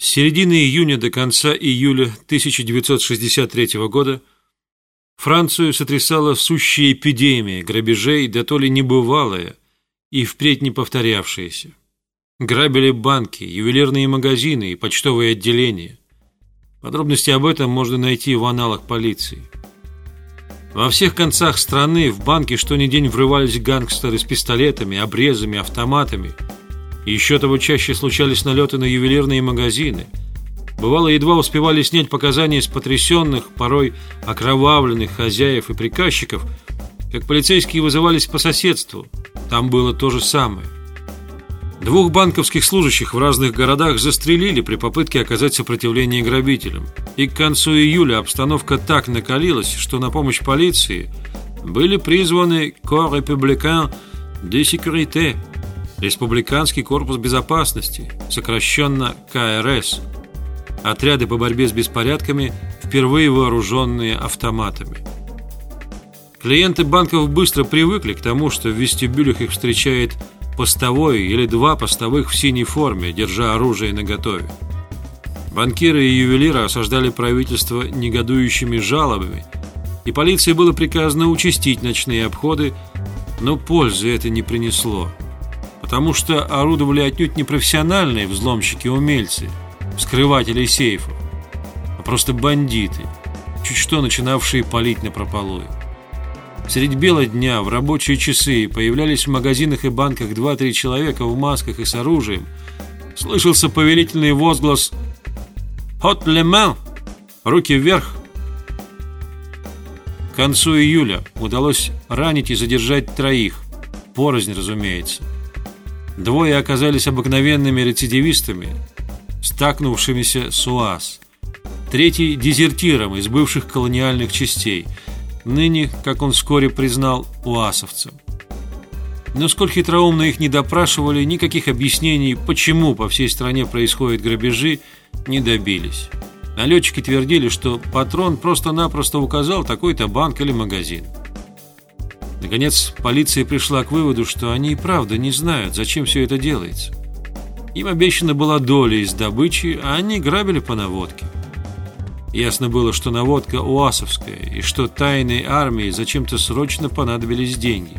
С середины июня до конца июля 1963 года Францию сотрясала сущая эпидемия грабежей, да то ли небывалая и впредь не повторявшаяся. Грабили банки, ювелирные магазины и почтовые отделения. Подробности об этом можно найти в аналах полиции. Во всех концах страны в банки что ни день врывались гангстеры с пистолетами, обрезами, автоматами – еще того чаще случались налеты на ювелирные магазины. Бывало, едва успевали снять показания с потрясенных, порой окровавленных хозяев и приказчиков, как полицейские вызывались по соседству. Там было то же самое. Двух банковских служащих в разных городах застрелили при попытке оказать сопротивление грабителям. И к концу июля обстановка так накалилась, что на помощь полиции были призваны Corps républicain de sécurité Республиканский корпус безопасности, сокращенно КРС, отряды по борьбе с беспорядками, впервые вооруженные автоматами. Клиенты банков быстро привыкли к тому, что в вестибюлях их встречает постовой или два постовых в синей форме, держа оружие наготове. Банкиры и ювелиры осаждали правительство негодующими жалобами, и полиции было приказано участить ночные обходы, но пользы это не принесло потому что орудовали отнюдь не профессиональные взломщики-умельцы, вскрыватели сейфов, а просто бандиты, чуть что начинавшие палить на прополую. Средь бела дня в рабочие часы появлялись в магазинах и банках два-три человека в масках и с оружием. Слышался повелительный возглас «Хот лемен!» «Руки вверх!» К концу июля удалось ранить и задержать троих, порознь, разумеется – Двое оказались обыкновенными рецидивистами, стакнувшимися с УАЗ. Третий – дезертиром из бывших колониальных частей, ныне, как он вскоре признал, уасовцем. Но сколь хитроумно их не допрашивали, никаких объяснений, почему по всей стране происходят грабежи, не добились. Налетчики твердили, что патрон просто-напросто указал такой-то банк или магазин. Наконец, полиция пришла к выводу, что они и правда не знают, зачем все это делается. Им обещана была доля из добычи, а они грабили по наводке. Ясно было, что наводка уасовская, и что тайной армии зачем-то срочно понадобились деньги.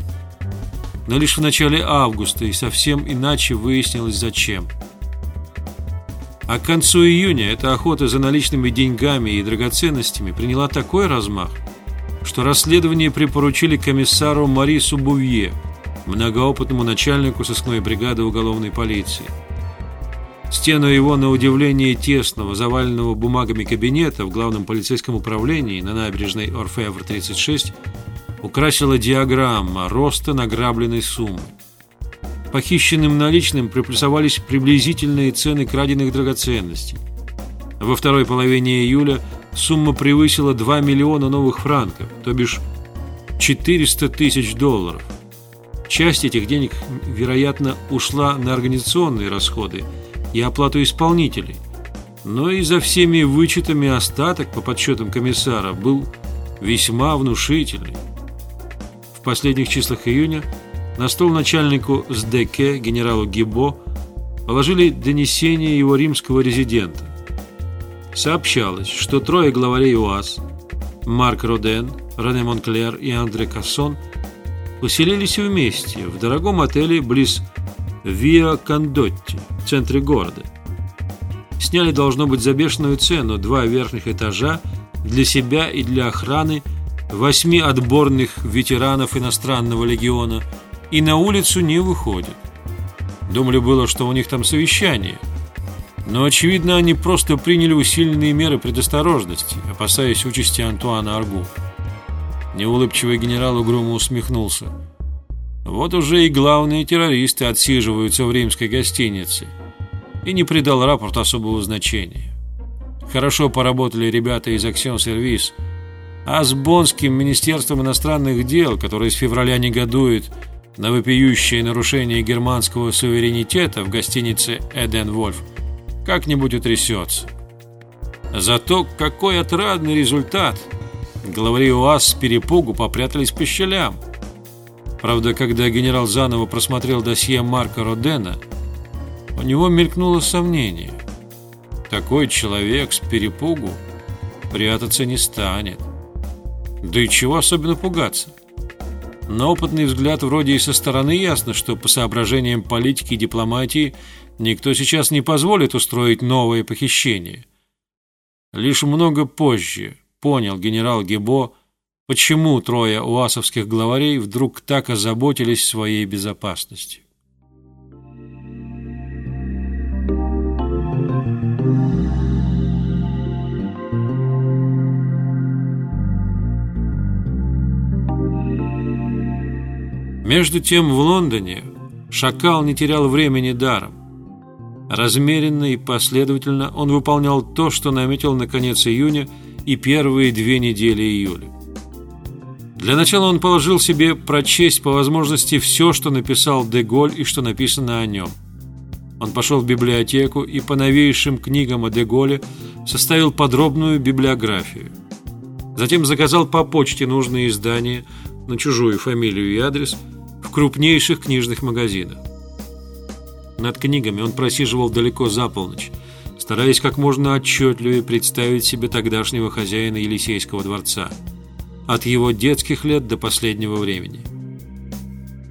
Но лишь в начале августа и совсем иначе выяснилось зачем. А к концу июня эта охота за наличными деньгами и драгоценностями приняла такой размах – что расследование припоручили комиссару Марису Бувье, многоопытному начальнику сыскной бригады уголовной полиции. Стену его, на удивление тесного, заваленного бумагами кабинета в главном полицейском управлении на набережной Орфевр-36 украсила диаграмма роста награбленной суммы. Похищенным наличным приплюсовались приблизительные цены краденных драгоценностей. Во второй половине июля сумма превысила 2 миллиона новых франков, то бишь 400 тысяч долларов. Часть этих денег, вероятно, ушла на организационные расходы и оплату исполнителей, но и за всеми вычетами остаток по подсчетам комиссара был весьма внушительный. В последних числах июня на стол начальнику СДК генералу Гибо положили донесение его римского резидента сообщалось, что трое главарей УАЗ – Марк Роден, Рене Монклер и Андре Кассон – поселились вместе в дорогом отеле близ Виа Кондотти, в центре города. Сняли, должно быть, за бешеную цену два верхних этажа для себя и для охраны восьми отборных ветеранов иностранного легиона и на улицу не выходят. Думали было, что у них там совещание – но, очевидно, они просто приняли усиленные меры предосторожности, опасаясь участи Антуана Аргу. Неулыбчивый генерал угрюмо усмехнулся. Вот уже и главные террористы отсиживаются в римской гостинице. И не придал рапорт особого значения. Хорошо поработали ребята из Аксион Сервис, а с Бонским Министерством иностранных дел, которое с февраля негодует на вопиющее нарушение германского суверенитета в гостинице «Эден Вольф», как-нибудь утрясется. Зато какой отрадный результат! Главари УАЗ с перепугу попрятались по щелям. Правда, когда генерал заново просмотрел досье Марка Родена, у него мелькнуло сомнение. такой человек с перепугу прятаться не станет. Да и чего особенно пугаться? На опытный взгляд вроде и со стороны ясно, что по соображениям политики и дипломатии никто сейчас не позволит устроить новое похищение. Лишь много позже понял генерал Гебо, почему трое уасовских главарей вдруг так озаботились своей безопасностью. Между тем в Лондоне Шакал не терял времени даром. Размеренно и последовательно он выполнял то, что наметил на конец июня и первые две недели июля. Для начала он положил себе прочесть по возможности все, что написал Деголь и что написано о нем. Он пошел в библиотеку и по новейшим книгам о Деголе составил подробную библиографию. Затем заказал по почте нужные издания на чужую фамилию и адрес – в крупнейших книжных магазинах. Над книгами он просиживал далеко за полночь, стараясь как можно отчетливее представить себе тогдашнего хозяина Елисейского дворца, от его детских лет до последнего времени.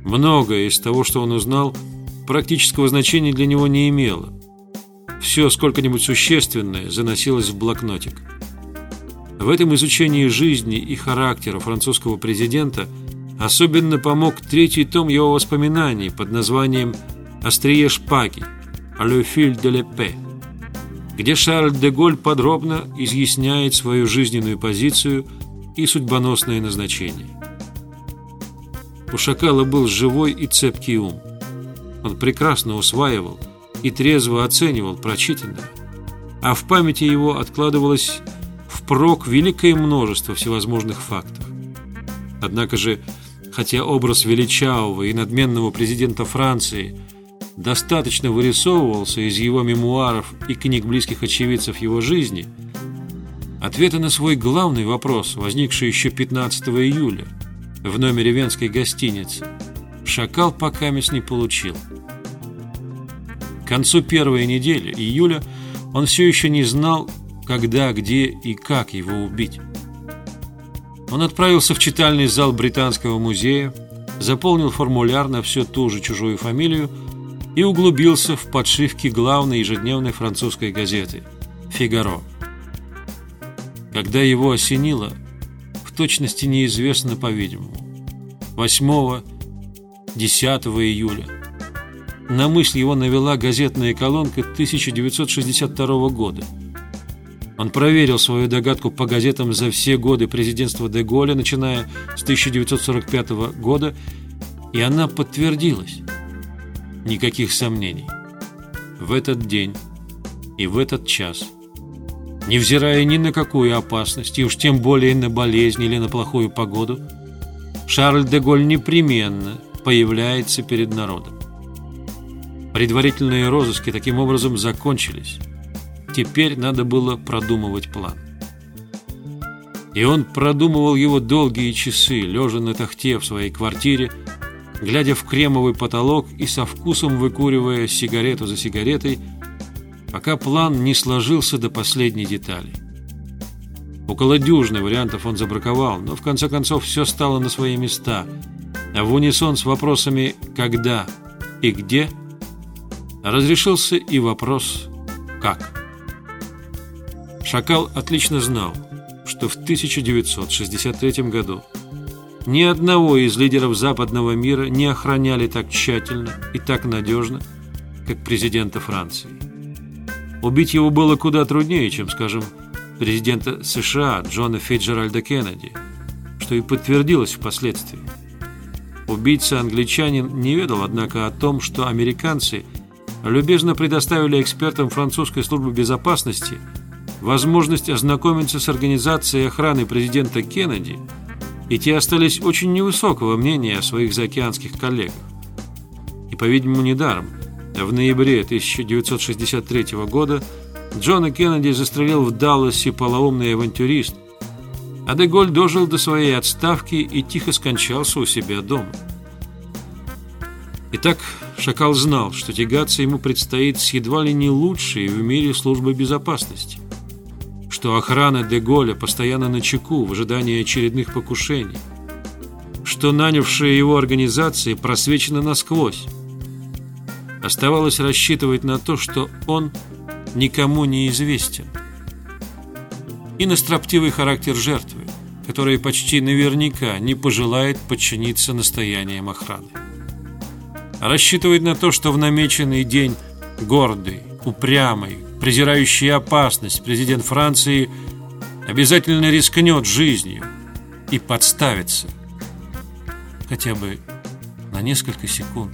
Многое из того, что он узнал, практического значения для него не имело. Все сколько-нибудь существенное заносилось в блокнотик. В этом изучении жизни и характера французского президента – Особенно помог третий том его воспоминаний под названием «Острие шпаги» «Le fil de l'épée», где Шарль де Голь подробно изъясняет свою жизненную позицию и судьбоносное назначение. У Шакала был живой и цепкий ум. Он прекрасно усваивал и трезво оценивал прочитанное, а в памяти его откладывалось впрок великое множество всевозможных фактов. Однако же хотя образ величавого и надменного президента Франции достаточно вырисовывался из его мемуаров и книг близких очевидцев его жизни, ответа на свой главный вопрос, возникший еще 15 июля в номере венской гостиницы, Шакал пока не получил. К концу первой недели июля он все еще не знал, когда, где и как его убить. Он отправился в читальный зал Британского музея, заполнил формуляр на всю ту же чужую фамилию и углубился в подшивки главной ежедневной французской газеты «Фигаро». Когда его осенило, в точности неизвестно, по-видимому, 8-10 июля, на мысль его навела газетная колонка 1962 года – он проверил свою догадку по газетам за все годы президентства де начиная с 1945 года, и она подтвердилась. Никаких сомнений. В этот день и в этот час, невзирая ни на какую опасность, и уж тем более на болезнь или на плохую погоду, Шарль де Голь непременно появляется перед народом. Предварительные розыски таким образом закончились. Теперь надо было продумывать план. И он продумывал его долгие часы, лежа на тахте в своей квартире, глядя в кремовый потолок и со вкусом выкуривая сигарету за сигаретой, пока план не сложился до последней детали. Около дюжины вариантов он забраковал, но в конце концов все стало на свои места, а в унисон с вопросами «когда» и «где» разрешился и вопрос «как». Шакал отлично знал, что в 1963 году ни одного из лидеров западного мира не охраняли так тщательно и так надежно, как президента Франции. Убить его было куда труднее, чем, скажем, президента США Джона Фиджеральда Кеннеди, что и подтвердилось впоследствии. Убийца-англичанин не ведал, однако, о том, что американцы любезно предоставили экспертам французской службы безопасности – возможность ознакомиться с организацией охраны президента Кеннеди, и те остались очень невысокого мнения о своих заокеанских коллегах. И, по-видимому, недаром. В ноябре 1963 года Джона Кеннеди застрелил в Далласе полоумный авантюрист, а Деголь дожил до своей отставки и тихо скончался у себя дома. Итак, Шакал знал, что тягаться ему предстоит с едва ли не лучшей в мире службой безопасности, что охрана Деголя постоянно на чеку в ожидании очередных покушений, что нанявшие его организации просвечены насквозь. Оставалось рассчитывать на то, что он никому не известен. И на строптивый характер жертвы, которая почти наверняка не пожелает подчиниться настояниям охраны. Рассчитывать на то, что в намеченный день гордый, упрямый, презирающий опасность президент Франции обязательно рискнет жизнью и подставится хотя бы на несколько секунд.